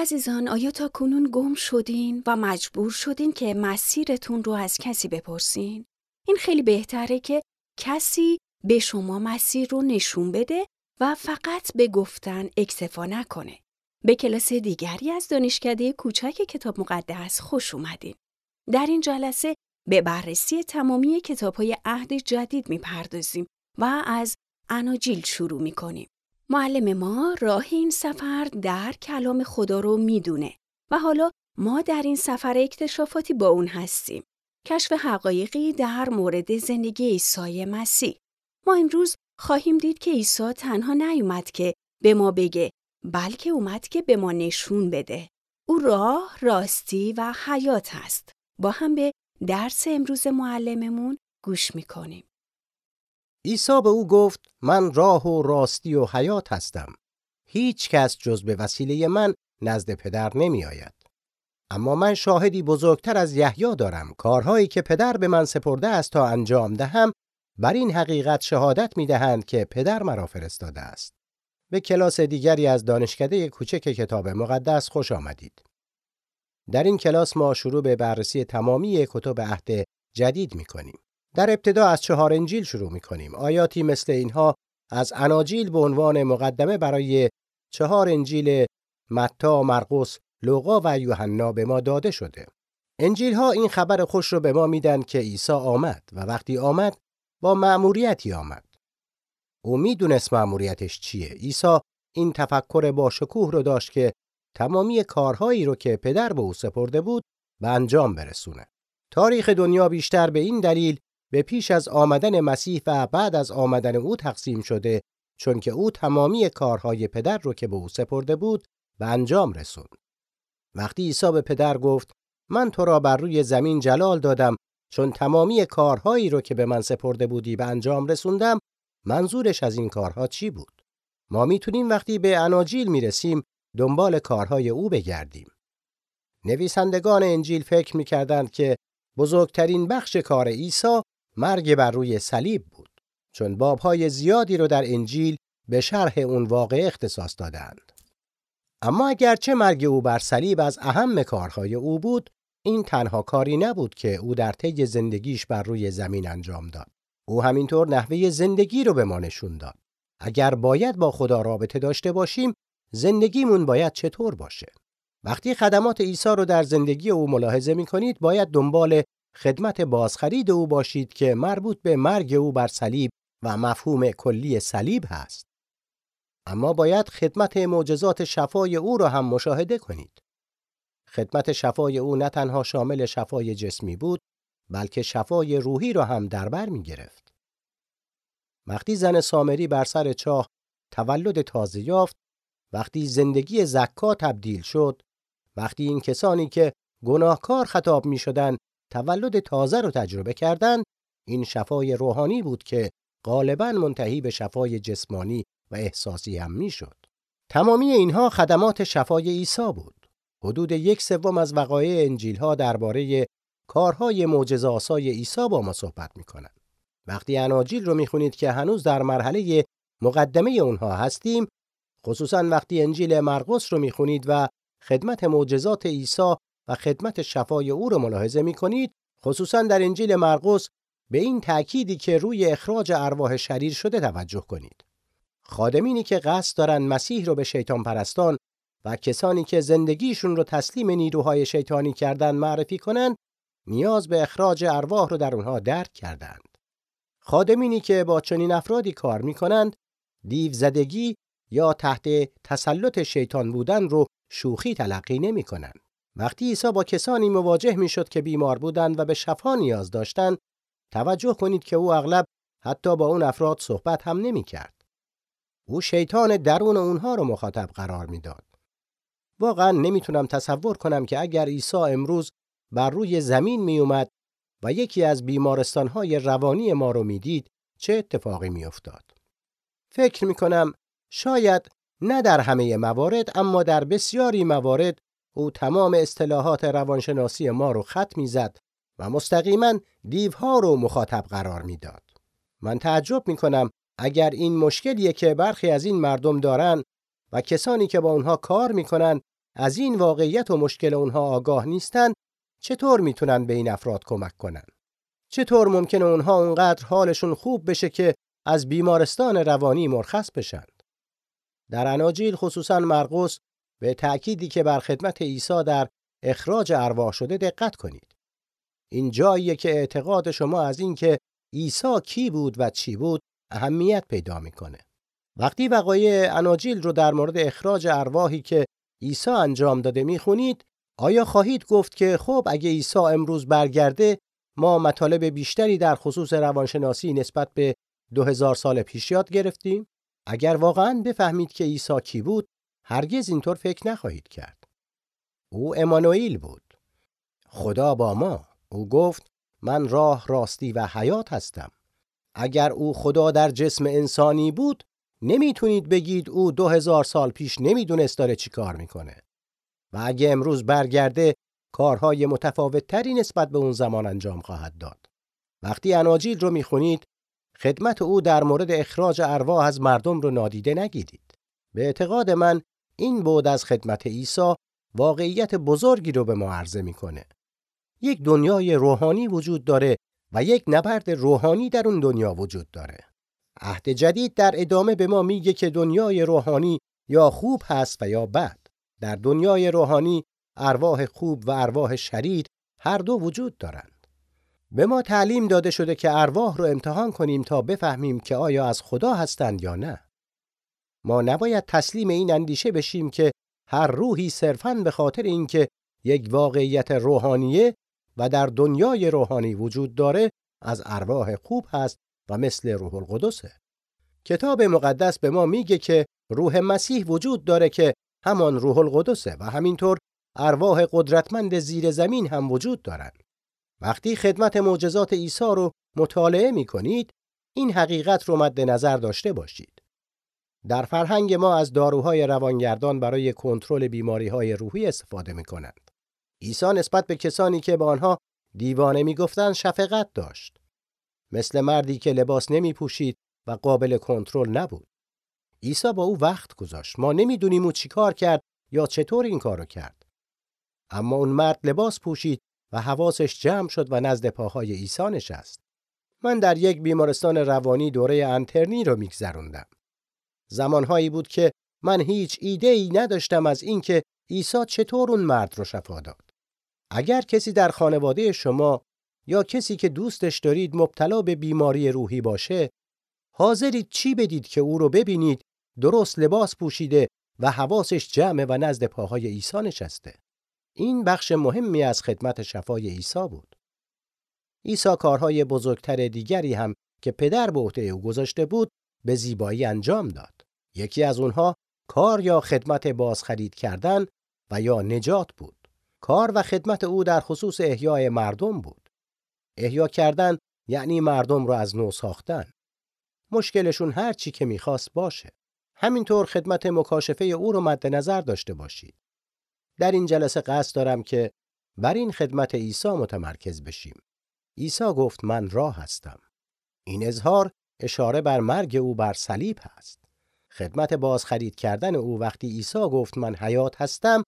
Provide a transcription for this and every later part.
عزیزان آیا تا کنون گم شدین و مجبور شدین که مسیرتون رو از کسی بپرسین؟ این خیلی بهتره که کسی به شما مسیر رو نشون بده و فقط به گفتن اکتفا نکنه. به کلاس دیگری از دانشکده کوچک کتاب مقدس خوش اومدین. در این جلسه به بررسی تمامی کتاب های عهد جدید می‌پردازیم و از اناجیل شروع می‌کنیم. معلم ما راه این سفر در کلام خدا رو می‌دونه و حالا ما در این سفر اکتشافاتی با اون هستیم. کشف حقایقی در مورد زندگی عیسی مسیح. ما امروز خواهیم دید که عیسی تنها نیومد که به ما بگه بلکه اومد که به ما نشون بده. او راه، راستی و حیات است. با هم به درس امروز معلممون گوش می‌کنیم. عیسی به او گفت من راه و راستی و حیات هستم. هیچ کس جز به وسیله من نزد پدر نمی آید. اما من شاهدی بزرگتر از یحیی دارم کارهایی که پدر به من سپرده است تا انجام دهم بر این حقیقت شهادت می دهند که پدر مرا فرستاده است. به کلاس دیگری از دانشکده کوچک کتاب مقدس خوش آمدید. در این کلاس ما شروع به بررسی تمامی کتب عهد جدید می کنیم. در ابتدا از چهار انجیل شروع می کنیم. آیاتی مثل اینها از اناجیل به عنوان مقدمه برای چهار انجیل متا، مرقس، لوقا و یوحنا به ما داده شده. انجیل ها این خبر خوش رو به ما میدن که عیسی آمد و وقتی آمد با مأموریتی آمد. او می‌دونست مأموریتش چیه. عیسی این تفکر با شکوه رو داشت که تمامی کارهایی رو که پدر به او سپرده بود به انجام برسونه. تاریخ دنیا بیشتر به این دلیل به پیش از آمدن مسیح و بعد از آمدن او تقسیم شده چون که او تمامی کارهای پدر رو که به او سپرده بود به انجام رسوند. وقتی عیسی به پدر گفت من تو را بر روی زمین جلال دادم چون تمامی کارهایی رو که به من سپرده بودی به انجام رسوندم منظورش از این کارها چی بود ما می‌تونیم وقتی به اناجیل می‌رسیم دنبال کارهای او بگردیم نویسندگان انجیل فکر می‌کردند که بزرگترین بخش کار عیسی مرگ بر روی صلیب بود چون بابهای زیادی رو در انجیل به شرح اون واقع اختصاص دادند. اما اگرچه مرگ او بر صلیب از اهم کارهای او بود این تنها کاری نبود که او در طی زندگیش بر روی زمین انجام داد. او همینطور نحوه زندگی رو به ما نشون داد. اگر باید با خدا رابطه داشته باشیم زندگیمون باید چطور باشه؟ وقتی خدمات عیسی رو در زندگی او ملاحظه می کنید باید دنبال خدمت بازخرید او باشید که مربوط به مرگ او بر صلیب و مفهوم کلی صلیب هست اما باید خدمت معجزات شفای او را هم مشاهده کنید. خدمت شفای او نه تنها شامل شفای جسمی بود، بلکه شفای روحی را هم در بر می گرفت. وقتی زن سامری بر سر چاه تولد تازه یافت، وقتی زندگی زکا تبدیل شد، وقتی این کسانی که گناهکار خطاب می شدن تولد تازه رو تجربه کردند، این شفای روحانی بود که غالبا منتهی به شفای جسمانی و احساسی هم می‌شد. تمامی اینها خدمات شفای عیسی بود. حدود یک سوم از وقایع انجیل ها درباره کارهای معجزه‌آسای عیسی با ما صحبت می‌کنند. وقتی اناجیل رو می‌خونید که هنوز در مرحله مقدمه اونها هستیم، خصوصا وقتی انجیل مرقس رو می‌خونید و خدمت معجزات عیسی و خدمت شفای او رو ملاحظه می‌کنید، خصوصا در انجیل مرقس به این تأکیدی که روی اخراج ارواح شریر شده توجه کنید. خادمینی که قصد دارن مسیح رو به شیطان پرستان و کسانی که زندگیشون رو تسلیم نیروهای شیطانی کردن معرفی کنند نیاز به اخراج ارواح رو در اونها درک کردند. خادمینی که با چنین افرادی کار می‌کنند دیو زدگی یا تحت تسلط شیطان بودن رو شوخی تلقی نمی کنند. وقتی عیسی با کسانی مواجه می شد که بیمار بودند و به شفا نیاز داشتند توجه کنید که او اغلب حتی با اون افراد صحبت هم نمی کرد. او شیطان درون اونها رو مخاطب قرار می‌داد. واقعا نمی‌تونم تصور کنم که اگر عیسی امروز بر روی زمین می اومد و یکی از بیمارستانهای روانی ما رو می‌دید چه اتفاقی میافتاد. فکر می کنم شاید نه در همه موارد اما در بسیاری موارد او تمام اصطلاحات روانشناسی ما رو خط می‌زد و مستقیما دیوها رو مخاطب قرار می‌داد. من تعجب می کنم اگر این مشکلیه که برخی از این مردم دارن و کسانی که با اونها کار می‌کنن از این واقعیت و مشکل اونها آگاه نیستن چطور می‌تونن به این افراد کمک کنن؟ چطور ممکنه اونها اونقدر حالشون خوب بشه که از بیمارستان روانی مرخص بشند؟ در اناجیل خصوصا مرقس به تأکیدی که بر خدمت عیسی در اخراج ارواح شده دقت کنید. این جاییه که اعتقاد شما از این که عیسی کی بود و چی بود اهمیت پیدا می‌کنه. وقتی وقایع اناجیل رو در مورد اخراج ارواحی که عیسی انجام داده می‌خونید آیا خواهید گفت که خب اگه عیسی امروز برگرده ما مطالب بیشتری در خصوص روانشناسی نسبت به دو هزار سال پیش یاد گرفتیم؟ اگر واقعا بفهمید که عیسی کی بود هرگز اینطور فکر نخواهید کرد. او امانوئیل بود. خدا با ما. او گفت من راه راستی و حیات هستم. اگر او خدا در جسم انسانی بود نمی‌تونید بگید او دو هزار سال پیش نمی‌دونست داره چی کار می‌کنه. و اگه امروز برگرده کارهای متفاوت تری نسبت به اون زمان انجام خواهد داد. وقتی اناجیل رو می‌خونید خدمت او در مورد اخراج ارواح از مردم رو نادیده نگیرید. به اعتقاد من این بود از خدمت عیسی واقعیت بزرگی رو به ما عرضه می‌کنه. یک دنیای روحانی وجود داره و یک نبرد روحانی در اون دنیا وجود داره. عهد جدید در ادامه به ما میگه که دنیای روحانی یا خوب هست و یا بد. در دنیای روحانی ارواح خوب و ارواح شریر هر دو وجود دارند. به ما تعلیم داده شده که ارواح رو امتحان کنیم تا بفهمیم که آیا از خدا هستند یا نه. ما نباید تسلیم این اندیشه بشیم که هر روحی صرفاً به خاطر اینکه یک واقعیت روحانیه و در دنیای روحانی وجود داره از ارواح خوب هست و مثل روح القدسه. کتاب مقدس به ما میگه که روح مسیح وجود داره که همان روح القدسه و همینطور ارواح قدرتمند زیر زمین هم وجود دارند. وقتی خدمت معجزات عیسی رو مطالعه می کنید، این حقیقت رو مد نظر داشته باشید. در فرهنگ ما از داروهای روانگردان برای کنترل بیماری های روحی استفاده می کنند. عیسی نسبت به کسانی که به آنها دیوانه می گفتن شفقت داشت. مثل مردی که لباس نمی پوشید و قابل کنترل نبود. عیسی با او وقت گذاشت. ما نمی‌دونیم او چیکار کرد یا چطور این کارو کرد. اما اون مرد لباس پوشید و حواسش جمع شد و نزد پاهای عیسی نشست. من در یک بیمارستان روانی دوره انترنی رو میگذروندم. زمانهایی بود که من هیچ ایده ای نداشتم از اینکه عیسی چطور اون مرد رو شفا داد. اگر کسی در خانواده شما یا کسی که دوستش دارید مبتلا به بیماری روحی باشه، حاضرید چی بدید که او رو ببینید درست لباس پوشیده و حواسش جمع و نزد پاهای عیسی نشسته. این بخش مهمی از خدمت شفای عیسی بود. عیسی کارهای بزرگتر دیگری هم که پدر به عهده او گذاشته بود به زیبایی انجام داد. یکی از اونها کار یا خدمت بازخرید کردن و یا نجات بود. کار و خدمت او در خصوص احیای مردم بود. احیا کردن یعنی مردم را از نو ساختن. مشکلشون هر چی که می‌خواست باشه. همینطور خدمت مکاشفه او رو مد نظر داشته باشید. در این جلسه قصد دارم که بر این خدمت عیسی متمرکز بشیم. عیسی گفت من راه هستم. این اظهار اشاره بر مرگ او بر صلیب هست. خدمت بازخرید کردن او وقتی عیسی گفت من حیات هستم،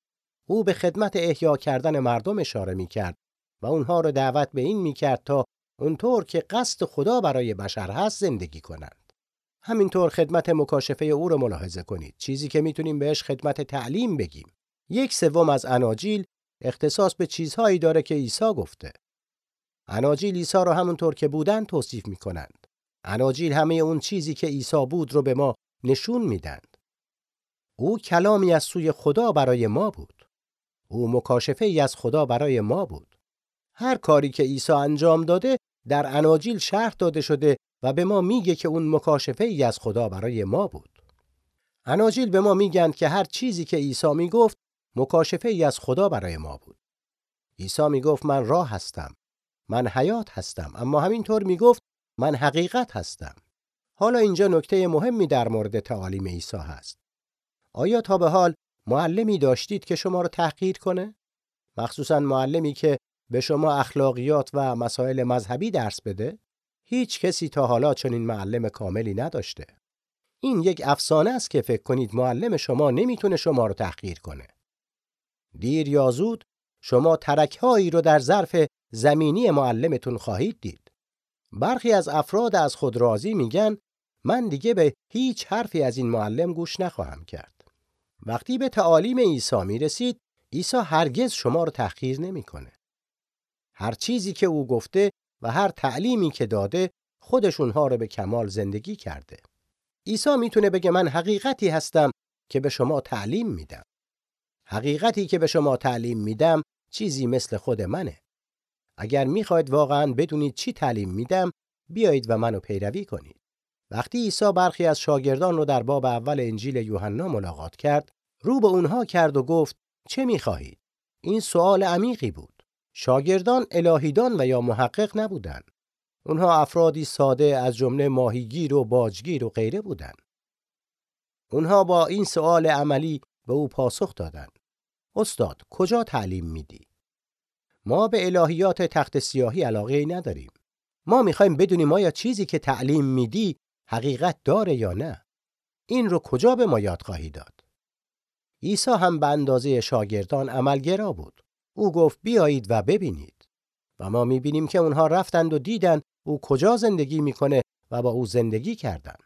او به خدمت احیا کردن مردم اشاره می کرد و اونها رو دعوت به این می کرد تا اونطور که قصد خدا برای بشر هست زندگی کنند. همینطور خدمت مکاشفه او رو ملاحظه کنید. چیزی که می‌تونیم بهش خدمت تعلیم بگیم. یک سوم از اناجیل اختصاص به چیزهایی داره که عیسی گفته. اناجیل عیسی رو همونطور که بودن توصیف می‌کنند. اناجیل همه اون چیزی که عیسی بود رو به ما نشون میدند. او کلامی از سوی خدا برای ما بود. او مکاشفه ای از خدا برای ما بود. هر کاری که عیسی انجام داده در اناجیل شرح داده شده و به ما میگه که اون مکاشفه ای از خدا برای ما بود. اناجیل به ما میگن که هر چیزی که عیسی می‌گفت مکاشفه ای از خدا برای ما بود. عیسی می‌گفت من راه هستم. من حیات هستم. اما همینطور می‌گفت من حقیقت هستم. حالا اینجا نکته مهمی در مورد تعالیم عیسی هست. آیا تا به حال معلمی داشتید که شما رو تحقیر کنه؟ مخصوصا معلمی که به شما اخلاقیات و مسائل مذهبی درس بده؟ هیچ کسی تا حالا چنین معلم کاملی نداشته. این یک افسانه است که فکر کنید معلم شما نمی‌تونه شما رو تحقیر کنه. دیر یا زود شما ترکهایی رو در ظرف زمینی معلمتون خواهید دید. برخی از افراد از خود راضی میگن من دیگه به هیچ حرفی از این معلم گوش نخواهم کرد. وقتی به تعالیم عیسی می رسید، عیسی هرگز شما رو تحقیر نمی‌کنه. هر چیزی که او گفته و هر تعلیمی که داده خودش اونها رو به کمال زندگی کرده. عیسی می‌تونه بگه من حقیقتی هستم که به شما تعلیم میدم. حقیقتی که به شما تعلیم میدم چیزی مثل خود منه. اگر می‌خواید واقعا بدونید چی تعلیم میدم بیایید و منو پیروی کنید. وقتی عیسی برخی از شاگردان رو در باب اول انجیل یوحنا ملاقات کرد، رو به اونها کرد و گفت چه می‌خواهید؟ این سوال عمیقی بود. شاگردان الهیدان و یا محقق نبودند. اونها افرادی ساده از جمله ماهیگیر و باجگیر و غیره بودند. اونها با این سوال عملی به او پاسخ دادند. استاد کجا تعلیم میدی؟ ما به الهیات تخت سیاهی علاقه نداریم. ما می‌خوایم بدونیم آیا چیزی که تعلیم میدی حقیقت داره یا نه. این رو کجا به ما یاد خواهی داد؟ عیسی هم به اندازه شاگردان عملگرا بود. او گفت بیایید و ببینید. و ما می‌بینیم که اونها رفتند و دیدن او کجا زندگی می‌کنه و با او زندگی کردند.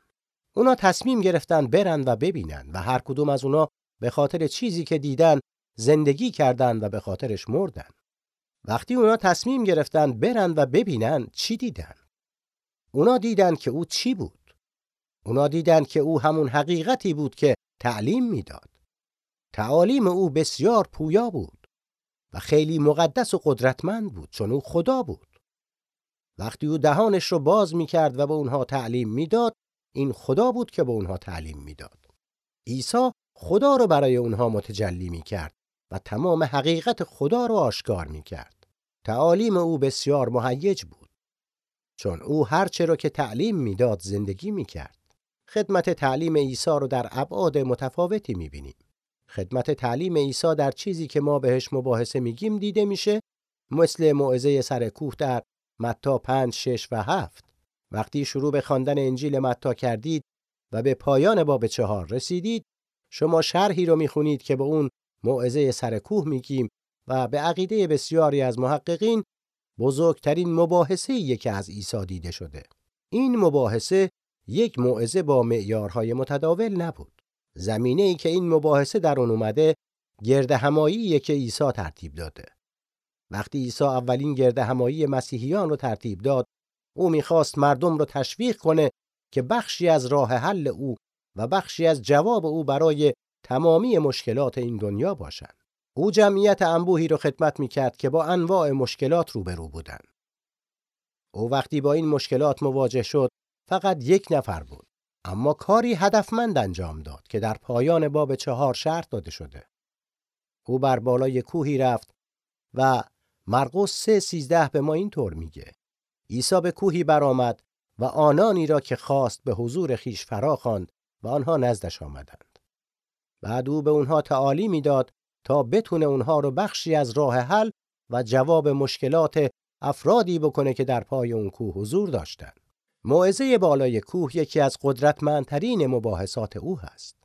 اونا تصمیم گرفتن برن و ببینن و هر کدوم از اونا به خاطر چیزی که دیدن زندگی کردند و به خاطرش مردن. وقتی اونا تصمیم گرفتن برن و ببینن چی دیدن؟ اونا دیدن که او چی بود؟ اونا دیدن که او همون حقیقتی بود که تعلیم می‌داد. تعالیم او بسیار پویا بود و خیلی مقدس و قدرتمند بود چون او خدا بود. وقتی او دهانش رو باز می کرد و به اونها تعلیم می‌داد این خدا بود که به اونها تعلیم می‌داد. عیسی خدا رو برای اونها متجلی می کرد و تمام حقیقت خدا رو آشکار می کرد. تعالیم او بسیار مهیج بود. چون او هرچه رو که تعلیم می‌داد زندگی می کرد. خدمت تعلیم عیسی رو در ابعاد متفاوتی می بینیم. خدمت تعلیم عیسی در چیزی که ما بهش مباحثه میگیم دیده میشه مثل موعظه سر کوه در متا 5 6 و 7 وقتی شروع به خواندن انجیل متا کردید و به پایان باب چهار رسیدید شما شرحی رو می‌خونید که به اون موعظه سر کوه میگیم و به عقیده بسیاری از محققین بزرگترین مباحثه که از عیسی دیده شده این مباحثه یک موعظه با معیارهای متداول نبود زمینه ای که این مباحثه در اون اومده گرد همایی که عیسی ترتیب داده وقتی عیسی اولین گرد همایی مسیحیان رو ترتیب داد او می‌خواست مردم رو تشویق کنه که بخشی از راه حل او و بخشی از جواب او برای تمامی مشکلات این دنیا باشند. او جمعیت انبوهی رو خدمت می‌کرد که با انواع مشکلات روبرو بودند. او وقتی با این مشکلات مواجه شد فقط یک نفر بود. اما کاری هدفمند انجام داد که در پایان باب چهار شرط داده شده. او بر بالای کوهی رفت و مرقس سه سیزده به ما اینطور میگه. عیسی به کوهی برآمد و آنانی را که خواست به حضور خیش فرا خواند و آنها نزدش آمدند. بعد او به اونها تعالی می‌داد تا بتونه اونها رو بخشی از راه حل و جواب مشکلات افرادی بکنه که در پای اون کوه حضور داشتند. موعظه بالای کوه یکی از قدرتمندترین مباحثات او هست.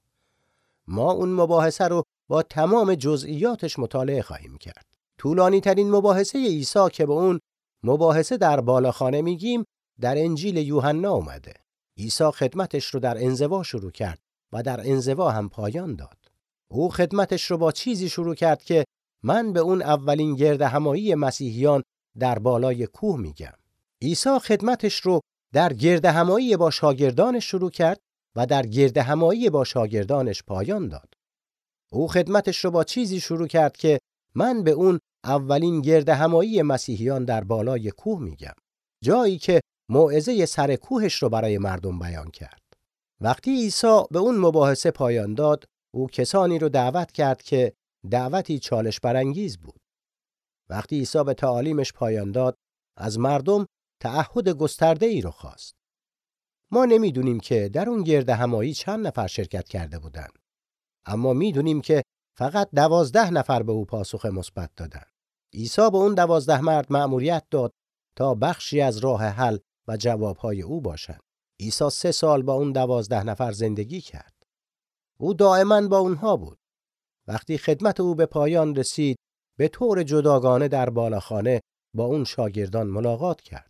ما اون مباحثه رو با تمام جزئیاتش مطالعه خواهیم کرد. طولانی ترین مباحثه عیسی که به اون مباحثه در بالاخانه میگیم در انجیل یوحنا اومده. عیسی خدمتش رو در انزوا شروع کرد و در انزوا هم پایان داد. او خدمتش رو با چیزی شروع کرد که من به اون اولین گرد همایی مسیحیان در بالای کوه میگم. عیسی خدمتش رو در گرد همایی با شاگردانش شروع کرد و در گرد همایی با شاگردانش پایان داد. او خدمتش رو با چیزی شروع کرد که من به اون اولین گرد همایی مسیحیان در بالای کوه میگم. جایی که موعظه سر کوهش رو برای مردم بیان کرد. وقتی عیسی به اون مباحثه پایان داد، او کسانی رو دعوت کرد که دعوتی چالش برانگیز بود. وقتی عیسی به تعالیمش پایان داد، از مردم تعهد گسترده ای رو خواست. ما نمی‌دونیم که در اون گرد همایی چند نفر شرکت کرده بودند. اما می‌دونیم که فقط دوازده نفر به او پاسخ مثبت دادند. عیسی به اون دوازده مرد مأموریت داد تا بخشی از راه حل و جوابهای او باشند. عیسی سه سال با اون دوازده نفر زندگی کرد. او دائما با اونها بود. وقتی خدمت او به پایان رسید به طور جداگانه در بالاخانه با اون شاگردان ملاقات کرد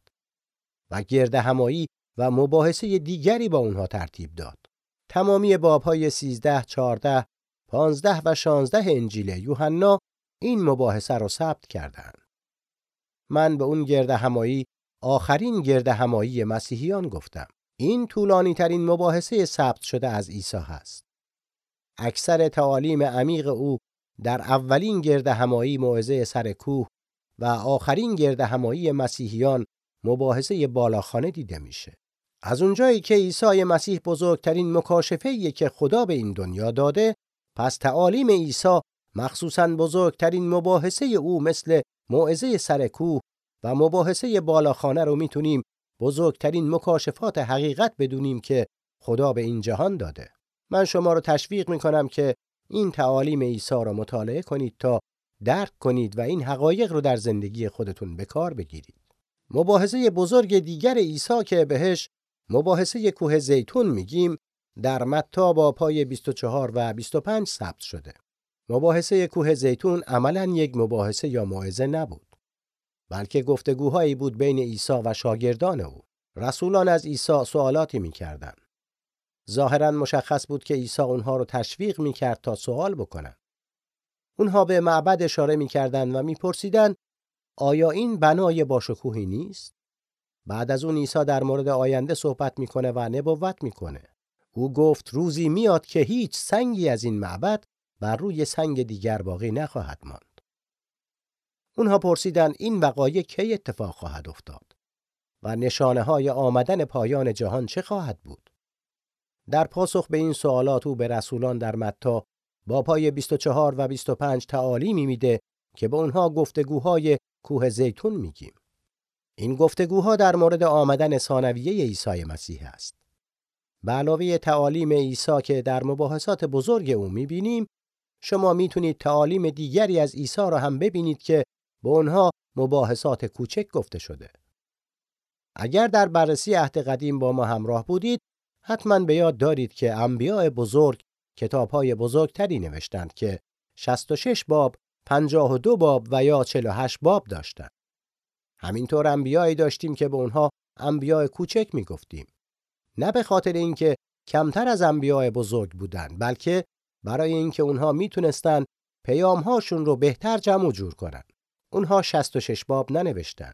و گرد همایی و مباحثه دیگری با اونها ترتیب داد. تمامی بابهای 13, 14, 15 و 16 انجیل یوحنا این مباحثه را ثبت کردند. من به اون گرد همایی آخرین گرد همایی مسیحیان گفتم. این طولانی ترین مباحثه ثبت شده از عیسی هست. اکثر تعالیم عمیق او در اولین گرد همایی موعظه سر کوه و آخرین گرد همایی مسیحیان مباحثه بالاخانه دیده میشه. از اونجایی که عیسی مسیح بزرگترین مکاشفه که خدا به این دنیا داده، پس تعالیم عیسی مخصوصا بزرگترین مباحثه او مثل موعظه سر کوه و مباحثه بالاخانه رو می‌تونیم بزرگترین مکاشفات حقیقت بدونیم که خدا به این جهان داده. من شما رو تشویق می‌کنم که این تعالیم عیسی را مطالعه کنید تا درک کنید و این حقایق رو در زندگی خودتون به کار بگیرید. مباحثه بزرگ دیگر عیسی که بهش مباحثه کوه زیتون میگیم در متا با پای 24 و 25 ثبت شده. مباحثه کوه زیتون عملا یک مباحثه یا موعظه نبود. بلکه گفتگوهایی بود بین عیسی و شاگردان او. رسولان از عیسی سوالاتی می‌کردند. ظاهرا مشخص بود که عیسی اونها رو تشویق می‌کرد تا سوال بکنن. اونها به معبد اشاره می‌کردند و میپرسیدند آیا این بنای باشکوهی نیست؟ بعد از اون عیسی در مورد آینده صحبت می‌کنه و نبوت می‌کنه. او گفت روزی میاد که هیچ سنگی از این معبد بر روی سنگ دیگر باقی نخواهد ماند. اونها پرسیدند این وقایع کی اتفاق خواهد افتاد و نشانه های آمدن پایان جهان چه خواهد بود؟ در پاسخ به این سوالات او به رسولان در متا با پای 24 و 25 تعالیمی میده که به اونها گفتگوهای کوه زیتون میگیم. این گفتگوها در مورد آمدن ثانویه عیسی مسیح است. به علاوه تعالیم عیسی که در مباحثات بزرگ او می‌بینیم، شما می‌تونید تعالیم دیگری از عیسی را هم ببینید که به اونها مباحثات کوچک گفته شده. اگر در بررسی عهد قدیم با ما همراه بودید، حتما به یاد دارید که انبیاء بزرگ کتابهای بزرگتری نوشتند که 66 باب، 52 باب و یا 48 باب داشتند. همینطور انبیایی داشتیم که به اونها انبیاء کوچک می‌گفتیم. نه به خاطر اینکه کمتر از انبیاء بزرگ بودند، بلکه برای اینکه اونها می‌تونستند پیامهاشون رو بهتر جمع جور کنن. اونها 66 باب ننوشتن.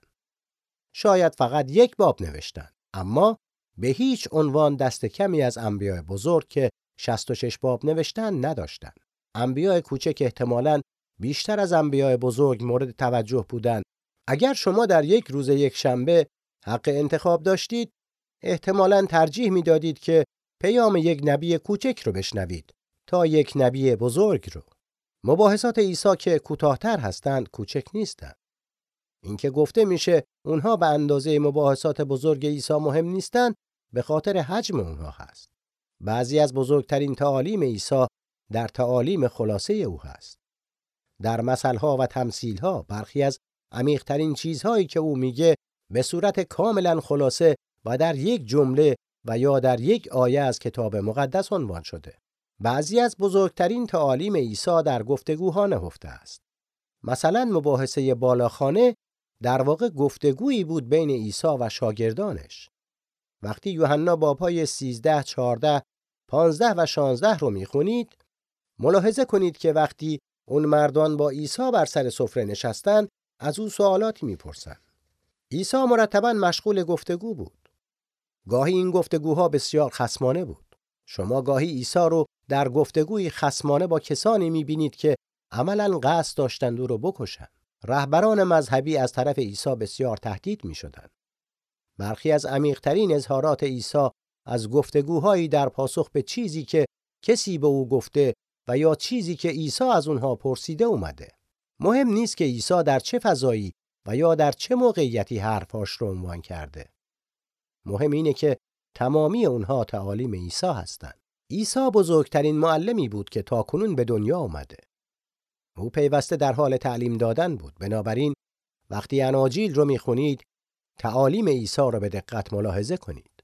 شاید فقط یک باب نوشتن. اما به هیچ عنوان دست کمی از انبیاء بزرگ که 66 باب نوشتن نداشتن. انبیاء کوچک احتمالاً بیشتر از انبیاء بزرگ مورد توجه بودند. اگر شما در یک روز یک شنبه حق انتخاب داشتید، احتمالاً ترجیح می‌دادید که پیام یک نبی کوچک رو بشنوید تا یک نبی بزرگ رو. مباحثات عیسی که کوتاهتر هستند کوچک نیستند. اینکه گفته میشه اونها به اندازه مباحثات بزرگ عیسی مهم نیستند به خاطر حجم اونها هست. بعضی از بزرگترین تعالیم عیسی در تعالیم خلاصه او هست. در مثلها و تمثیلها برخی از عمیقترین چیزهایی که او میگه به صورت کاملا خلاصه و در یک جمله و یا در یک آیه از کتاب مقدس عنوان شده. بعضی از بزرگترین تعالیم عیسی در گفتگوها نهفته است. مثلا مباحثه بالاخانه در واقع گفتگویی بود بین عیسی و شاگردانش. وقتی یوحنا بابهای 13, 14, 15 و 16 رو می‌خونید، ملاحظه کنید که وقتی اون مردان با عیسی بر سر سفره نشستن، از او سوالاتی می‌پرسن. عیسی مرتبا مشغول گفتگو بود. گاهی این گفتگوها بسیار خسمانه بود. شما گاهی عیسی رو در گفتگوی خسمانه با کسانی می‌بینید که عملا قصد داشتند او رو بکشند. رهبران مذهبی از طرف عیسی بسیار تهدید می‌شدند. برخی از عمیقترین اظهارات عیسی از گفتگوهایی در پاسخ به چیزی که کسی به او گفته و یا چیزی که عیسی از اونها پرسیده اومده. مهم نیست که عیسی در چه فضایی و یا در چه موقعیتی حرفاش رو عنوان کرده. مهم اینه که تمامی اونها تعالیم عیسی هستند. عیسی بزرگترین معلمی بود که تاکنون به دنیا آمده. او پیوسته در حال تعلیم دادن بود. بنابراین وقتی اناجیل رو می‌خونید تعالیم عیسی را به دقت ملاحظه کنید.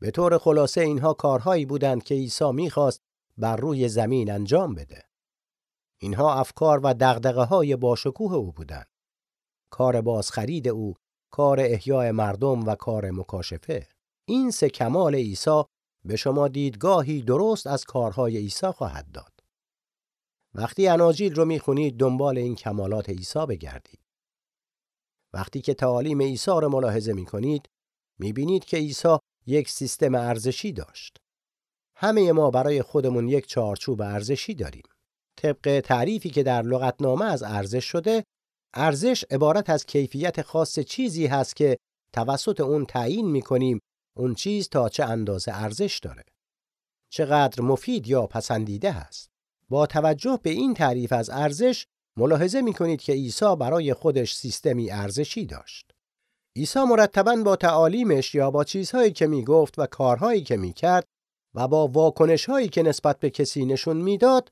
به طور خلاصه اینها کارهایی بودند که عیسی می‌خواست بر روی زمین انجام بده. اینها افکار و دغدغه های باشکوه او بودند. کار بازخرید او، کار احیای مردم و کار مکاشفه. این سه کمال عیسی به شما دیدگاهی درست از کارهای عیسی خواهد داد. وقتی اناجیل رو می‌خونید دنبال این کمالات عیسی بگردید. وقتی که تعالیم عیسی رو ملاحظه می‌کنید می‌بینید که عیسی یک سیستم ارزشی داشت. همه ما برای خودمون یک چارچوب ارزشی داریم. طبق تعریفی که در لغتنامه از ارزش شده، ارزش عبارت از کیفیت خاص چیزی هست که توسط اون تعیین می‌کنیم اون چیز تا چه اندازه ارزش داره. چقدر مفید یا پسندیده هست. با توجه به این تعریف از ارزش ملاحظه می کنید که عیسی برای خودش سیستمی ارزشی داشت. عیسی مرتبا با تعالیمش یا با چیزهایی که می گفت و کارهایی که می کرد و با واکنشهایی که نسبت به کسی نشون می‌داد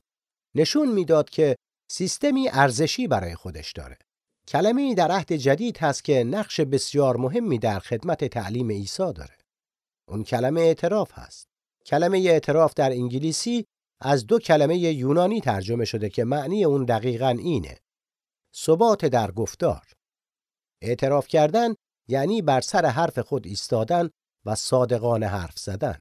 نشون می‌داد که سیستمی ارزشی برای خودش داره. کلمه در عهد جدید هست که نقش بسیار مهمی در خدمت تعلیم عیسی داره. اون کلمه اعتراف هست. کلمه اعتراف در انگلیسی از دو کلمه یونانی ترجمه شده که معنی اون دقیقا اینه. ثبات در گفتار. اعتراف کردن یعنی بر سر حرف خود ایستادن و صادقانه حرف زدن.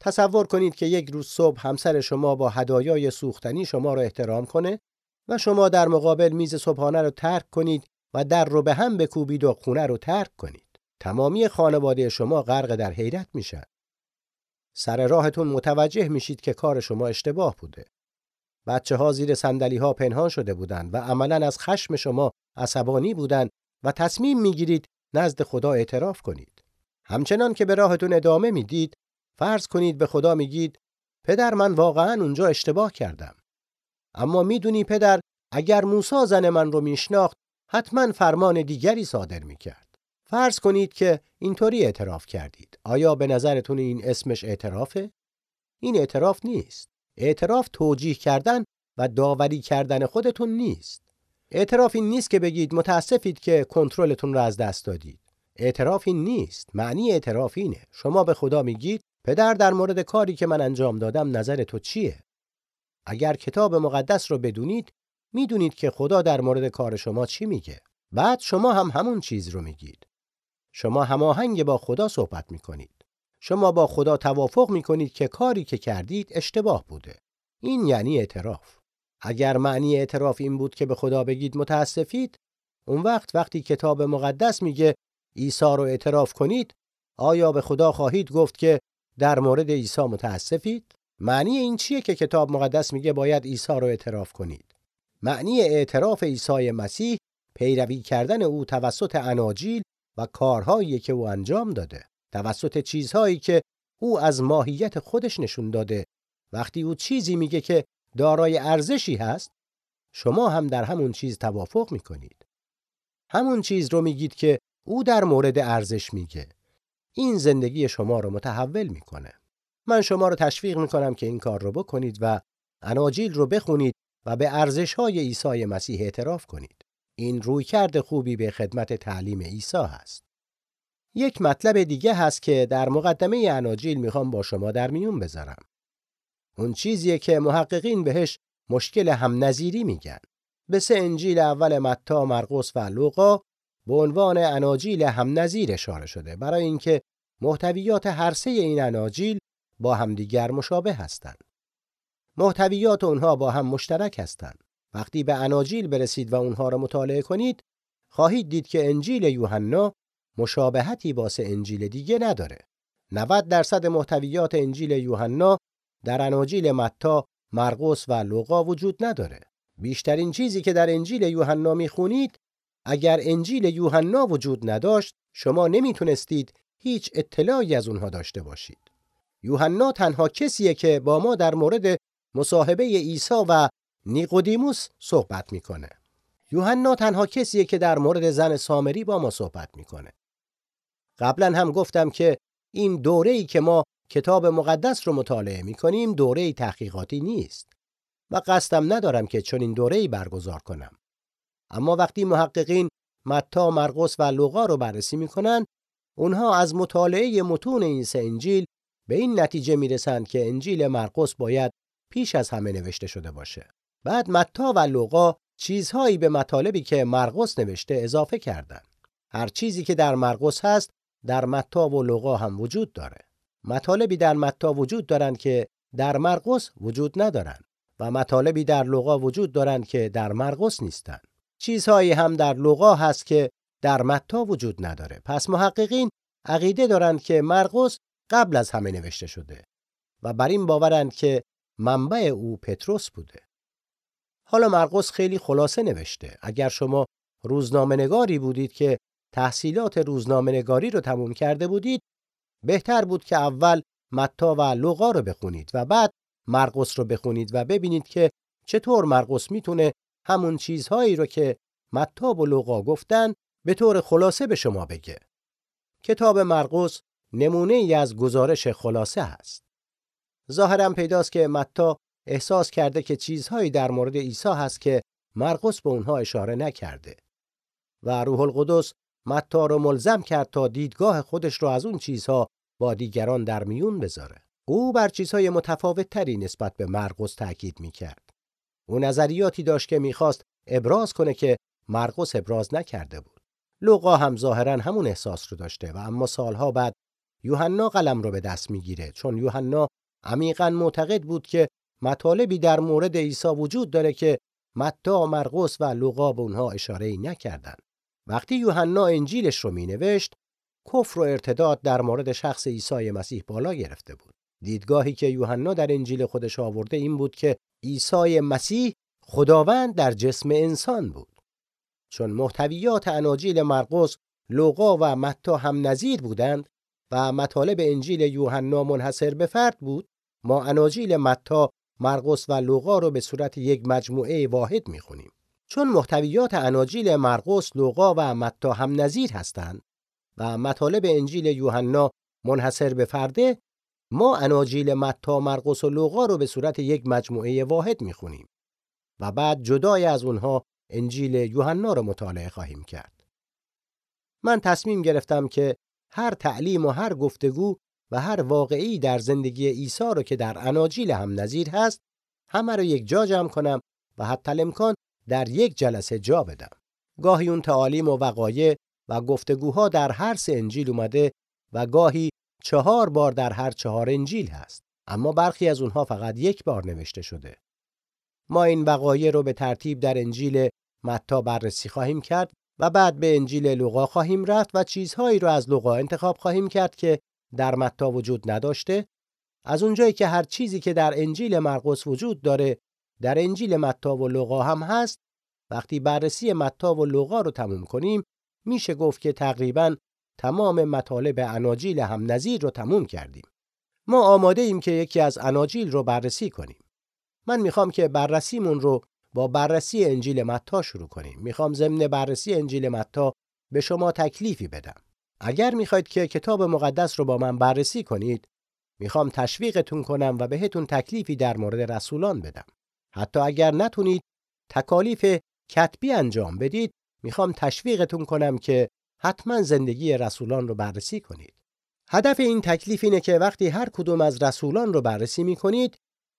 تصور کنید که یک روز صبح همسر شما با هدایای سوختنی شما را احترام کنه و شما در مقابل میز صبحانه رو ترک کنید و در رو به هم بکوبید و خونه رو ترک کنید. تمامی خانواده شما غرق در حیرت میشن. سر راهتون متوجه میشید که کار شما اشتباه بوده. بچه ها زیر سندلی ها پنهان شده بودند و عملا از خشم شما عصبانی بودند و تصمیم می‌گیرید نزد خدا اعتراف کنید. همچنان که به راهتون ادامه می‌دید، فرض کنید به خدا میگید پدر من واقعا اونجا اشتباه کردم. اما می‌دونی پدر اگر موسا زن من رو میشناخت حتما فرمان دیگری صادر می‌کرد. فرض کنید که اینطوری اعتراف کردید. آیا به نظرتون این اسمش اعترافه؟ این اعتراف نیست. اعتراف توجیه کردن و داوری کردن خودتون نیست. اعتراف این نیست که بگید متاسفید که کنترلتون را از دست دادید. اعتراف این نیست. معنی اعتراف اینه. شما به خدا میگید پدر در مورد کاری که من انجام دادم نظر تو چیه؟ اگر کتاب مقدس رو بدونید می‌دونید که خدا در مورد کار شما چی میگه. بعد شما هم همون چیز رو میگید. شما هماهنگ با خدا صحبت می کنید. شما با خدا توافق می کنید که کاری که کردید اشتباه بوده. این یعنی اعتراف. اگر معنی اعتراف این بود که به خدا بگید متاسفید، اون وقت وقتی کتاب مقدس میگه عیسی رو اعتراف کنید، آیا به خدا خواهید گفت که در مورد عیسی متاسفید؟ معنی این چیه که کتاب مقدس میگه باید عیسی رو اعتراف کنید؟ معنی اعتراف عیسی مسیح پیروی کردن او توسط اناجیل و کارهایی که او انجام داده توسط چیزهایی که او از ماهیت خودش نشون داده وقتی او چیزی میگه که دارای ارزشی هست شما هم در همون چیز توافق می‌کنید همون چیز رو میگید که او در مورد ارزش میگه این زندگی شما رو متحول می‌کنه من شما رو تشویق می‌کنم که این کار رو بکنید و اناجیل رو بخونید و به ارزش های عیسی مسیح اعتراف کنید این رویکرد خوبی به خدمت تعلیم عیسی هست. یک مطلب دیگه هست که در مقدمه اناجیل می‌خوام با شما در میون بذارم. اون چیزیه که محققین بهش مشکل هم نظیری میگن. به سه انجیل اول متا، مرقس و لوقا به عنوان اناجیل هم نظیر اشاره شده برای اینکه محتویات هر سه این اناجیل با همدیگر مشابه هستند. محتویات اونها با هم مشترک هستند. وقتی به اناجیل برسید و اونها را مطالعه کنید خواهید دید که انجیل یوحنا مشابهتی با سه انجیل دیگه نداره 90 درصد محتویات انجیل یوحنا در اناجیل متا، مرقس و لوقا وجود نداره. بیشترین چیزی که در انجیل یوحنا می‌خونید اگر انجیل یوحنا وجود نداشت شما نمی‌تونستید هیچ اطلاعی از اونها داشته باشید. یوحنا تنها کسیه که با ما در مورد مصاحبه عیسی و نیقودیموس صحبت می‌کنه. یوحنا تنها کسیه که در مورد زن سامری با ما صحبت می‌کنه. قبلا هم گفتم که این دوره ای که ما کتاب مقدس رو مطالعه می‌کنیم دوره تحقیقاتی نیست و قصدم ندارم که چنین دوره ای برگزار کنم. اما وقتی محققین متا، مرقس و لوقا رو بررسی می‌کنن، اونها از مطالعه متون این سه انجیل به این نتیجه می‌رسند که انجیل مرقس باید پیش از همه نوشته شده باشه. بعد متا و لوقا چیزهایی به مطالبی که مرقس نوشته اضافه کردند. هر چیزی که در مرقس هست در متا و لوقا هم وجود داره. مطالبی در متا وجود دارند که در مرقس وجود ندارند و مطالبی در لوقا وجود دارند که در مرقس نیستند. چیزهایی هم در لوقا هست که در متا وجود نداره. پس محققین عقیده دارند که مرقس قبل از همه نوشته شده و بر این باورند که منبع او پتروس بوده. حالا مرقس خیلی خلاصه نوشته. اگر شما روزنامه نگاری بودید که تحصیلات روزنامه نگاری رو تموم کرده بودید بهتر بود که اول متا و لوقا رو بخونید و بعد مرقس رو بخونید و ببینید که چطور مرقس می‌تونه همون چیزهایی رو که متا و لوقا گفتن به طور خلاصه به شما بگه. کتاب مرقس نمونه ای از گزارش خلاصه است. ظاهرا پیداست که متا احساس کرده که چیزهایی در مورد عیسی هست که مرقس به اونها اشاره نکرده و روح القدس متا رو ملزم کرد تا دیدگاه خودش رو از اون چیزها با دیگران در میون بذاره. او بر چیزهای متفاوت تری نسبت به مرقس تاکید می‌کرد. او نظریاتی داشت که می‌خواست ابراز کنه که مرقس ابراز نکرده بود. لوقا هم ظاهرا همون احساس رو داشته و اما سالها بعد یوحنا قلم رو به دست می‌گیره چون یوحنا عمیقا معتقد بود که مطالبی در مورد عیسی وجود داره که متا، مرقس و لوقا به اونها اشاره ای نکردند. وقتی یوحنا انجیلش رو مینوشت، کفر و ارتداد در مورد شخص عیسی مسیح بالا گرفته بود. دیدگاهی که یوحنا در انجیل خودش آورده این بود که عیسی مسیح خداوند در جسم انسان بود. چون محتویات اناجیل مرقس، لوقا و متا هم نظیر بودند و مطالب انجیل یوحنا منحصر به فرد بود، ما اناجیل متا، مرقس و لوقا رو به صورت یک مجموعه واحد می‌خونیم. چون محتویات اناجیل مرقس، لوقا و متا هم نظیر هستند و مطالب انجیل یوحنا منحصر به فرده، ما اناجیل متا، مرقس و لوقا رو به صورت یک مجموعه واحد می‌خونیم و بعد جدای از اونها انجیل یوحنا رو مطالعه خواهیم کرد. من تصمیم گرفتم که هر تعلیم و هر گفتگو و هر واقعی در زندگی عیسی رو که در اناجیل هم نظیر هست همه رو یک جا جمع کنم و حتی امکان در یک جلسه جا بدم. گاهی اون تعالیم و وقایع و گفتگوها در هر سه انجیل اومده و گاهی چهار بار در هر چهار انجیل هست. اما برخی از اونها فقط یک بار نوشته شده. ما این وقایع رو به ترتیب در انجیل متا بررسی خواهیم کرد و بعد به انجیل لوقا خواهیم رفت و چیزهایی رو از لوقا انتخاب خواهیم کرد که در متا وجود نداشته از اونجایی که هر چیزی که در انجیل مرقس وجود داره در انجیل متا و لوقا هم هست وقتی بررسی متا و لوقا رو تموم کنیم میشه گفت که تقریبا تمام مطالب اناجیل هم نظیر رو تموم کردیم. ما آماده ایم که یکی از اناجیل رو بررسی کنیم. من می‌خوام که بررسیمون رو با بررسی انجیل متا شروع کنیم. می‌خوام ضمن بررسی انجیل متا به شما تکلیفی بدم. اگر می‌خواید که کتاب مقدس رو با من بررسی کنید می‌خوام تشویقتون کنم و بهتون تکلیفی در مورد رسولان بدم. حتی اگر نتونید تکالیف کتبی انجام بدید می‌خوام تشویقتون کنم که حتما زندگی رسولان رو بررسی کنید هدف این تکلیف اینه که وقتی هر کدوم از رسولان رو بررسی می‌کنید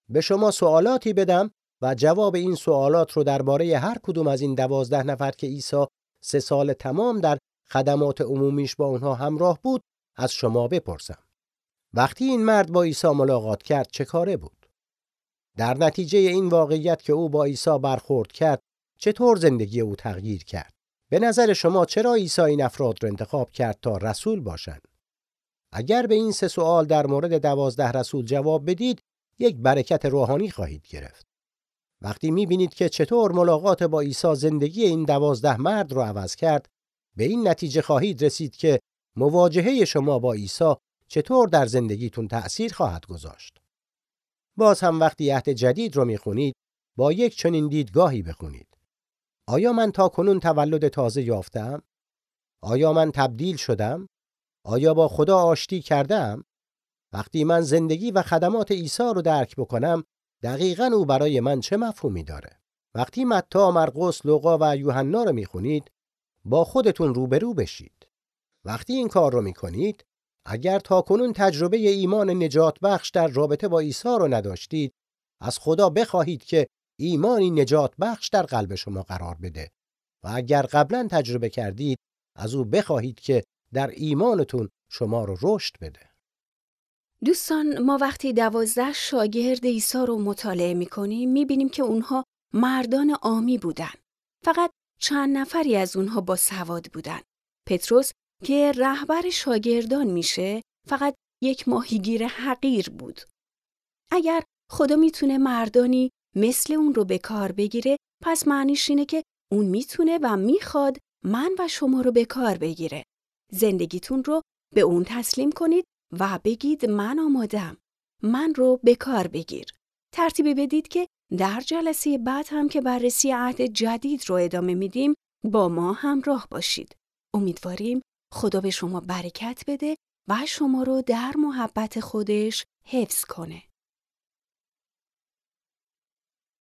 به شما سوالاتی بدم و جواب این سوالات رو درباره هر کدوم از این دوازده نفر که عیسی سه سال تمام در خدمات عمومیش با اونها همراه بود از شما بپرسم. وقتی این مرد با عیسی ملاقات کرد چه کاره بود؟ در نتیجه این واقعیت که او با عیسی برخورد کرد چطور زندگی او تغییر کرد؟ به نظر شما چرا عیسی این افراد را انتخاب کرد تا رسول باشند؟ اگر به این سه سوال در مورد دوازده رسول جواب بدید یک برکت روحانی خواهید گرفت. وقتی می‌بینید که چطور ملاقات با عیسی زندگی این دوازده مرد رو عوض کرد به این نتیجه خواهید رسید که مواجهه شما با عیسی چطور در زندگیتون تأثیر خواهد گذاشت. باز هم وقتی عهد جدید رو می‌خونید با یک چنین دیدگاهی بخونید. آیا من تا کنون تولد تازه یافتم؟ آیا من تبدیل شدم؟ آیا با خدا آشتی کردم؟ وقتی من زندگی و خدمات عیسی رو درک بکنم دقیقا او برای من چه مفهومی داره؟ وقتی متا، مرقس، لوقا و یوحنا رو می‌خونید با خودتون روبرو بشید. وقتی این کار رو می‌کنید اگر تا کنون تجربه ایمان نجات بخش در رابطه با عیسی رو نداشتید از خدا بخواهید که ایمانی نجات بخش در قلب شما قرار بده و اگر قبلا تجربه کردید از او بخواهید که در ایمانتون شما رو رشد بده. دوستان ما وقتی دوازده شاگرد عیسی رو مطالعه می کنیم می بینیم که اونها مردان آمی بودن. فقط چند نفری از اونها با سواد بودن. پتروس که رهبر شاگردان میشه فقط یک ماهیگیر حقیر بود. اگر خدا می‌تونه مردانی مثل اون رو به کار بگیره پس معنیش اینه که اون می‌تونه و می‌خواد من و شما رو به کار بگیره. زندگیتون رو به اون تسلیم کنید و بگید من آمادم. من رو به کار بگیر. ترتیبی بدید که در جلسه بعد هم که بررسی عهد جدید رو ادامه میدیم با ما همراه باشید. امیدواریم خدا به شما برکت بده و شما رو در محبت خودش حفظ کنه.